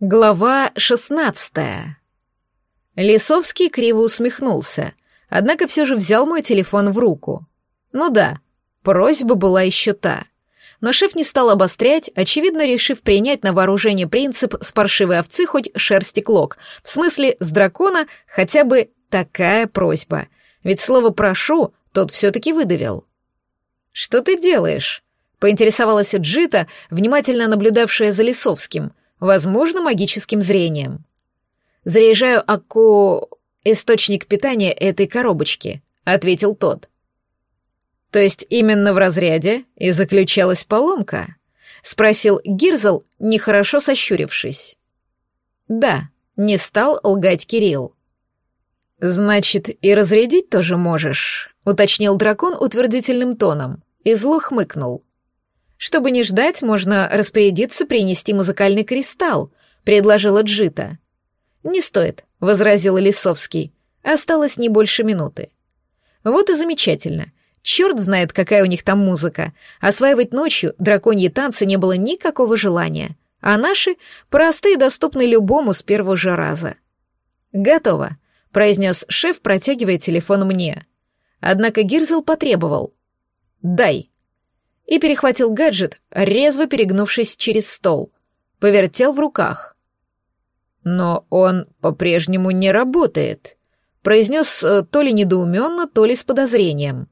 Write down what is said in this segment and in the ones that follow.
Глава шестнадцатая. Лисовский криво усмехнулся, однако все же взял мой телефон в руку. Ну да, просьба была еще та. Но шеф не стал обострять, очевидно решив принять на вооружение принцип с паршивой овцы хоть шерсти клок, в смысле с дракона хотя бы такая просьба. Ведь слово «прошу» тот все-таки выдавил. «Что ты делаешь?» — поинтересовалась Джита, внимательно наблюдавшая за Лисовским — возможно, магическим зрением. Заряжаю Аку источник питания этой коробочки, ответил тот. То есть именно в разряде и заключалась поломка? спросил Гирзл, нехорошо сощурившись. Да, не стал лгать Кирилл. Значит, и разрядить тоже можешь, уточнил дракон утвердительным тоном и зло хмыкнул. Чтобы не ждать, можно распорядиться принести музыкальный кристалл, предложила Джита. Не стоит, возразил Лисовский. Осталось не больше минуты. Вот и замечательно. Черт знает, какая у них там музыка. Осваивать ночью драконьи танцы не было никакого желания, а наши простые и доступны любому с первого же раза. «Готово», — произнес шеф, протягивая телефон мне. Однако Гирзел потребовал. «Дай» и перехватил гаджет, резво перегнувшись через стол. Повертел в руках. «Но он по-прежнему не работает», — произнес э, то ли недоуменно, то ли с подозрением.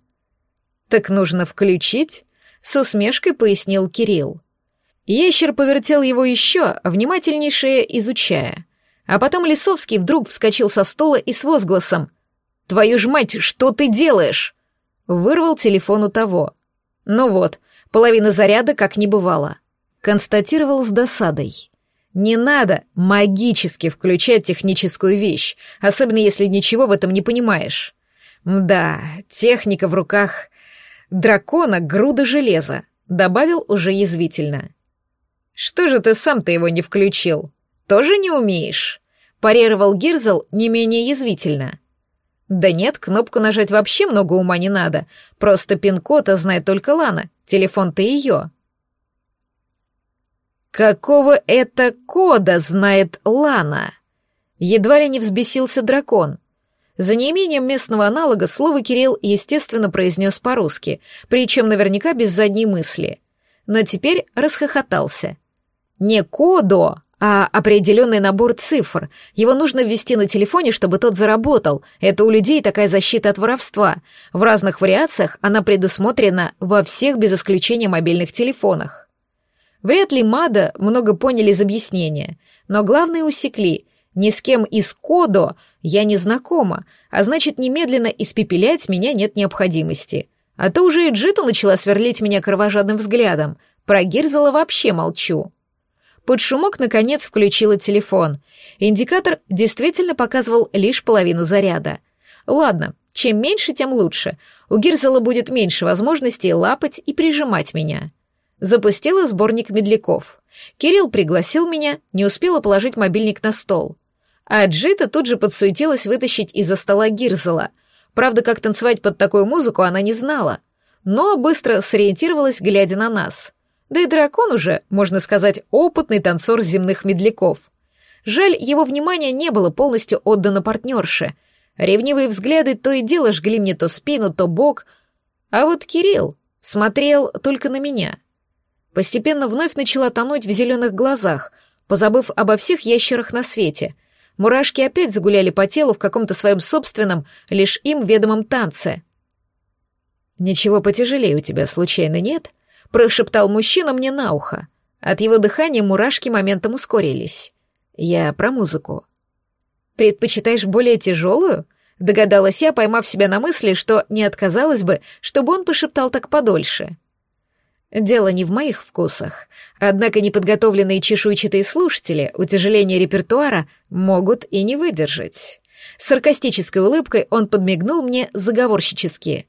«Так нужно включить», — с усмешкой пояснил Кирилл. Ящер повертел его еще, внимательнейшее изучая. А потом Лисовский вдруг вскочил со стола и с возгласом «Твою ж мать, что ты делаешь?» Вырвал телефон у того. Ну вот, Половина заряда как не бывало. Констатировал с досадой. Не надо магически включать техническую вещь, особенно если ничего в этом не понимаешь. Да, техника в руках дракона груда железа, добавил уже язвительно. Что же ты сам-то его не включил? Тоже не умеешь? парировал Гирзл не менее язвительно. Да нет, кнопку нажать вообще много ума не надо. Просто пин-кода знает только Лана. Телефон-то ее. Какого это кода знает Лана? Едва ли не взбесился дракон. За неимением местного аналога слово Кирилл, естественно, произнес по-русски, причем наверняка без задней мысли. Но теперь расхохотался. Не кодо, а определенный набор цифр. Его нужно ввести на телефоне, чтобы тот заработал. Это у людей такая защита от воровства. В разных вариациях она предусмотрена во всех без исключения мобильных телефонах. Вряд ли Мада много поняли из объяснения, но главное усекли. Ни с кем из Кодо я не знакома, а значит, немедленно испепелять меня нет необходимости. А то уже и Джита начала сверлить меня кровожадным взглядом. Про Гирзела вообще молчу. Под шумок, наконец, включила телефон. Индикатор действительно показывал лишь половину заряда. Ладно, чем меньше, тем лучше. У Гирзела будет меньше возможностей лапать и прижимать меня. Запустила сборник медляков. Кирилл пригласил меня, не успела положить мобильник на стол. А Джита тут же подсуетилась вытащить из-за стола Гирзела. Правда, как танцевать под такую музыку она не знала. Но быстро сориентировалась, глядя на нас. Да и дракон уже, можно сказать, опытный танцор земных медляков. Жаль, его внимание не было полностью отдано партнерше. Ревнивые взгляды то и дело жгли мне то спину, то бок. А вот Кирилл смотрел только на меня. Постепенно вновь начала тонуть в зеленых глазах, позабыв обо всех ящерах на свете. Мурашки опять загуляли по телу в каком-то своем собственном, лишь им ведомом танце. «Ничего потяжелее у тебя случайно нет?» Прошептал мужчина мне на ухо. От его дыхания мурашки моментом ускорились. Я про музыку. «Предпочитаешь более тяжелую?» Догадалась я, поймав себя на мысли, что не отказалась бы, чтобы он пошептал так подольше. Дело не в моих вкусах, однако неподготовленные чешуйчатые слушатели утяжеления репертуара могут и не выдержать. С саркастической улыбкой он подмигнул мне заговорщически.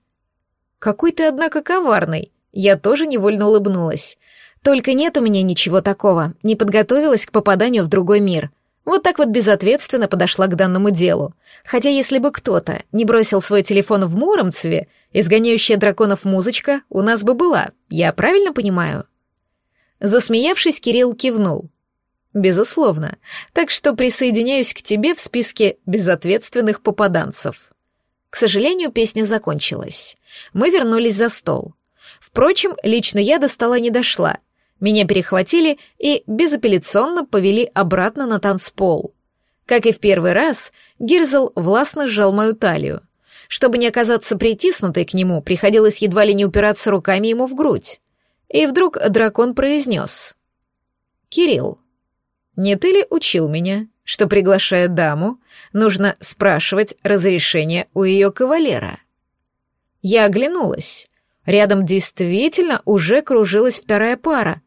«Какой ты, однако, коварный!» Я тоже невольно улыбнулась. Только нет у меня ничего такого, не подготовилась к попаданию в другой мир. Вот так вот безответственно подошла к данному делу. Хотя если бы кто-то не бросил свой телефон в Муромцеве, изгоняющая драконов музычка у нас бы была, я правильно понимаю? Засмеявшись, Кирилл кивнул. Безусловно. Так что присоединяюсь к тебе в списке безответственных попаданцев. К сожалению, песня закончилась. Мы вернулись за стол. Впрочем, лично я до стола не дошла. Меня перехватили и безапелляционно повели обратно на танцпол. Как и в первый раз, Гирзл властно сжал мою талию. Чтобы не оказаться притиснутой к нему, приходилось едва ли не упираться руками ему в грудь. И вдруг дракон произнес. «Кирилл, не ты ли учил меня, что, приглашая даму, нужно спрашивать разрешение у ее кавалера?» Я оглянулась. Рядом действительно уже кружилась вторая пара.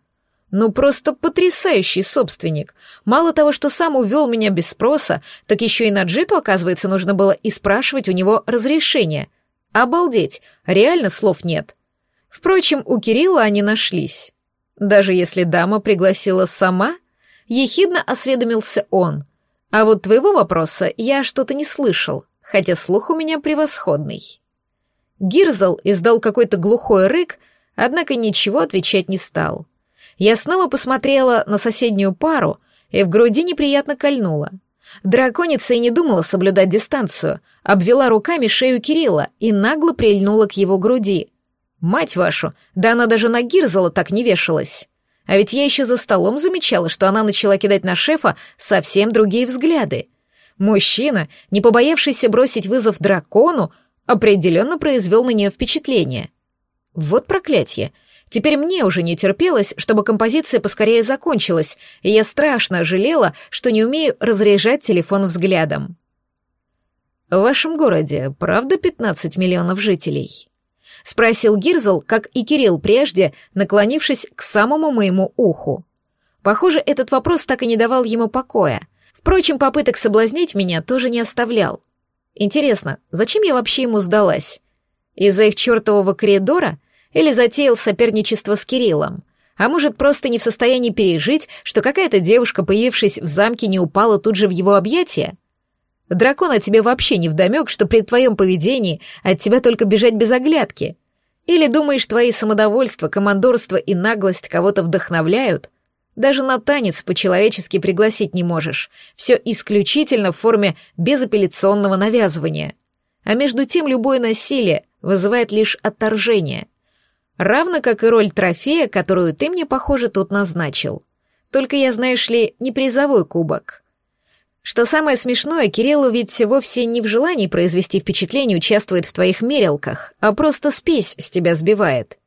Ну, просто потрясающий собственник. Мало того, что сам увел меня без спроса, так еще и на Джиту, оказывается, нужно было и спрашивать у него разрешение. Обалдеть, реально слов нет. Впрочем, у Кирилла они нашлись. Даже если дама пригласила сама, ехидно осведомился он. А вот твоего вопроса я что-то не слышал, хотя слух у меня превосходный. Гирзл издал какой-то глухой рык, однако ничего отвечать не стал. Я снова посмотрела на соседнюю пару и в груди неприятно кольнула. Драконица и не думала соблюдать дистанцию, обвела руками шею Кирилла и нагло прильнула к его груди. Мать вашу, да она даже на Гирзала так не вешалась. А ведь я еще за столом замечала, что она начала кидать на шефа совсем другие взгляды. Мужчина, не побоявшийся бросить вызов дракону, определенно произвел на нее впечатление. Вот проклятие. Теперь мне уже не терпелось, чтобы композиция поскорее закончилась, и я страшно жалела, что не умею разряжать телефон взглядом. «В вашем городе правда 15 миллионов жителей?» — спросил Гирзл, как и Кирилл прежде, наклонившись к самому моему уху. Похоже, этот вопрос так и не давал ему покоя. Впрочем, попыток соблазнить меня тоже не оставлял. Интересно, зачем я вообще ему сдалась? Из-за их чертового коридора — или затеял соперничество с Кириллом. А может, просто не в состоянии пережить, что какая-то девушка, появившись в замке, не упала тут же в его объятия? Дракон от тебе вообще не вдомек, что при твоем поведении от тебя только бежать без оглядки. Или думаешь, твои самодовольство, командорство и наглость кого-то вдохновляют? Даже на танец по-человечески пригласить не можешь. Все исключительно в форме безапелляционного навязывания. А между тем любое насилие вызывает лишь отторжение — равно как и роль трофея, которую ты мне, похоже, тут назначил. Только я, знаешь ли, не призовой кубок. Что самое смешное, Кириллу ведь вовсе не в желании произвести впечатление участвует в твоих мерилках, а просто спесь с тебя сбивает.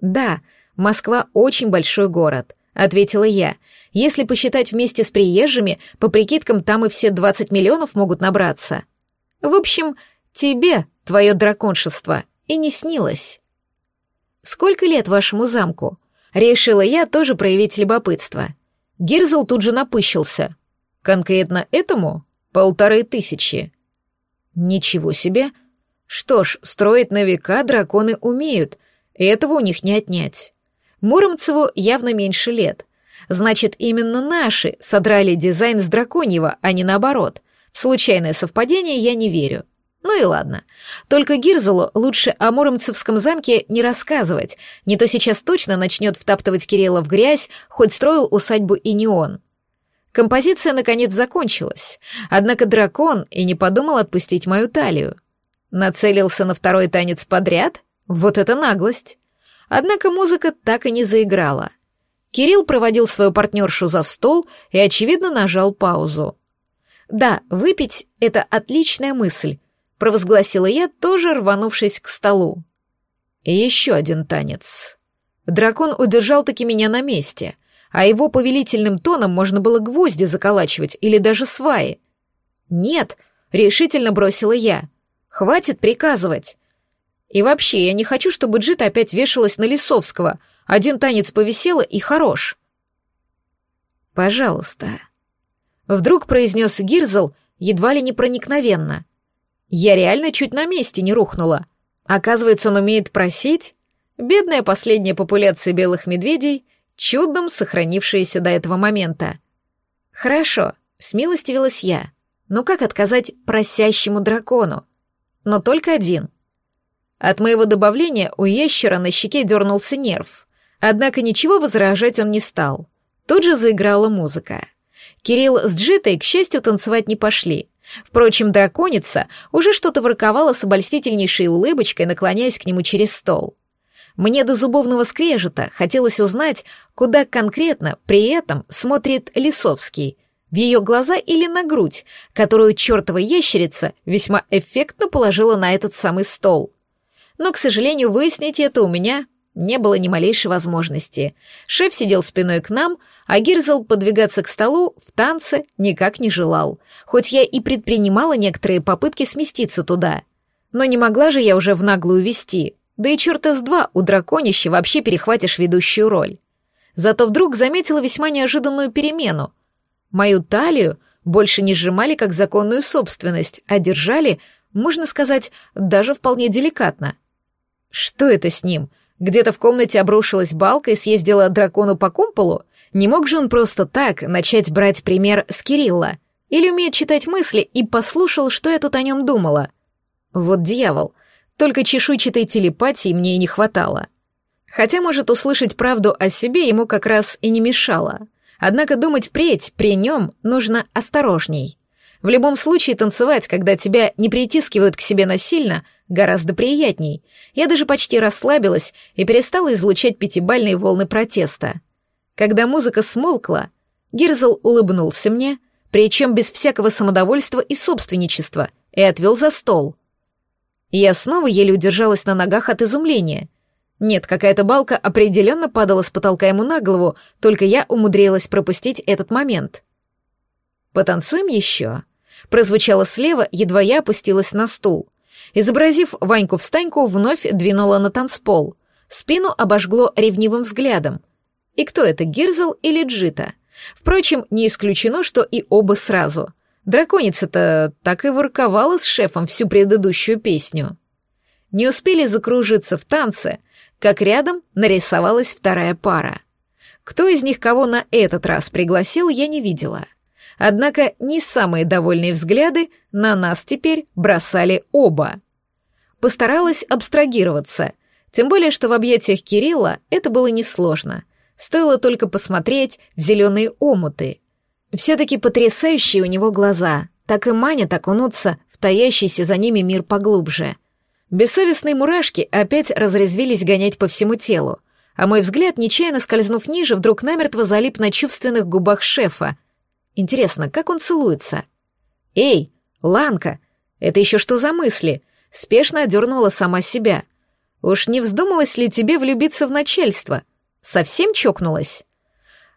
Да, Москва очень большой город, ответила я. Если посчитать вместе с приезжими, по прикидкам там и все 20 миллионов могут набраться. В общем, тебе, твое драконшество, и не снилось. «Сколько лет вашему замку?» Решила я тоже проявить любопытство. Гирзл тут же напыщился. «Конкретно этому? Полторы тысячи». «Ничего себе!» Что ж, строить на века драконы умеют, и этого у них не отнять. Муромцеву явно меньше лет. Значит, именно наши содрали дизайн с драконьего, а не наоборот. В случайное совпадение я не верю. Ну и ладно. Только Гирзулу лучше о Муромцевском замке не рассказывать, не то сейчас точно начнет втаптывать Кирилла в грязь, хоть строил усадьбу и не он. Композиция, наконец, закончилась, однако дракон и не подумал отпустить мою талию. Нацелился на второй танец подряд? Вот это наглость! Однако музыка так и не заиграла. Кирилл проводил свою партнершу за стол и, очевидно, нажал паузу. Да, выпить — это отличная мысль, провозгласила я, тоже рванувшись к столу. И еще один танец. Дракон удержал-таки меня на месте, а его повелительным тоном можно было гвозди заколачивать или даже сваи. «Нет», — решительно бросила я, — «хватит приказывать». И вообще, я не хочу, чтобы Джит опять вешалась на Лисовского. Один танец повисела и хорош. «Пожалуйста», — вдруг произнес Гирзл едва ли не проникновенно — я реально чуть на месте не рухнула. Оказывается, он умеет просить. Бедная последняя популяция белых медведей, чудом сохранившаяся до этого момента. Хорошо, смилостивилась я. Но как отказать просящему дракону? Но только один. От моего добавления у ящера на щеке дернулся нерв. Однако ничего возражать он не стал. Тут же заиграла музыка. Кирилл с Джитой, к счастью, танцевать не пошли. Впрочем, драконица уже что-то ворковала с обольстительнейшей улыбочкой, наклоняясь к нему через стол. Мне до зубовного скрежета хотелось узнать, куда конкретно при этом смотрит Лисовский. В ее глаза или на грудь, которую чертова ящерица весьма эффектно положила на этот самый стол. Но, к сожалению, выяснить это у меня не было ни малейшей возможности. Шеф сидел спиной к нам, а Гирзел подвигаться к столу в танце никак не желал, хоть я и предпринимала некоторые попытки сместиться туда. Но не могла же я уже в наглую вести, да и черта с два у драконища вообще перехватишь ведущую роль. Зато вдруг заметила весьма неожиданную перемену. Мою талию больше не сжимали как законную собственность, а держали, можно сказать, даже вполне деликатно. Что это с ним? Где-то в комнате обрушилась балка и съездила дракону по кумполу? Не мог же он просто так начать брать пример с Кирилла? Или умеет читать мысли и послушал, что я тут о нем думала? Вот дьявол, только чешуйчатой телепатии мне и не хватало. Хотя, может, услышать правду о себе ему как раз и не мешало. Однако думать впредь при нем нужно осторожней. В любом случае танцевать, когда тебя не притискивают к себе насильно, гораздо приятней. Я даже почти расслабилась и перестала излучать пятибальные волны протеста. Когда музыка смолкла, Гирзл улыбнулся мне, причем без всякого самодовольства и собственничества, и отвел за стол. Я снова еле удержалась на ногах от изумления. Нет, какая-то балка определенно падала с потолка ему на голову, только я умудрилась пропустить этот момент. «Потанцуем еще?» Прозвучало слева, едва я опустилась на стул. Изобразив Ваньку-встаньку, вновь двинула на танцпол. Спину обожгло ревнивым взглядом — и кто это, Гирзл или Джита? Впрочем, не исключено, что и оба сразу. Драконица-то так и ворковала с шефом всю предыдущую песню. Не успели закружиться в танце, как рядом нарисовалась вторая пара. Кто из них кого на этот раз пригласил, я не видела. Однако не самые довольные взгляды на нас теперь бросали оба. Постаралась абстрагироваться, тем более, что в объятиях Кирилла это было несложно — Стоило только посмотреть в зеленые омуты. Все-таки потрясающие у него глаза, так и манят окунуться в таящийся за ними мир поглубже. Бессовестные мурашки опять разрезвились гонять по всему телу, а мой взгляд, нечаянно скользнув ниже, вдруг намертво залип на чувственных губах шефа. Интересно, как он целуется? «Эй, Ланка, это еще что за мысли?» Спешно одернула сама себя. «Уж не вздумалось ли тебе влюбиться в начальство?» Совсем чокнулась?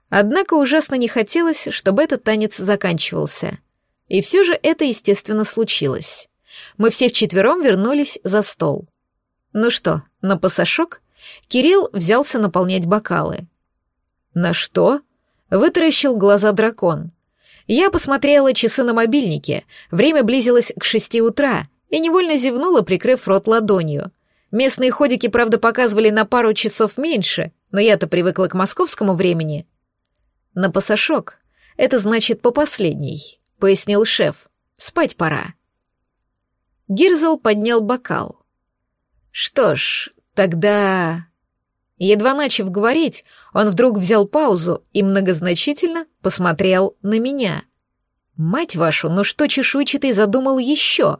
Однако ужасно не хотелось, чтобы этот танец заканчивался. И все же это, естественно, случилось. Мы все вчетвером вернулись за стол. Ну что, на пасашок? Кирилл взялся наполнять бокалы. На что? Вытаращил глаза дракон. Я посмотрела часы на мобильнике. Время близилось к шести утра и невольно зевнула, прикрыв рот ладонью. Местные ходики, правда, показывали на пару часов меньше, но я-то привыкла к московскому времени. На пасашок. Это значит по последней, пояснил шеф. Спать пора. Гирзл поднял бокал. Что ж, тогда... Едва начав говорить, он вдруг взял паузу и многозначительно посмотрел на меня. «Мать вашу, ну что чешуйчатый задумал еще?»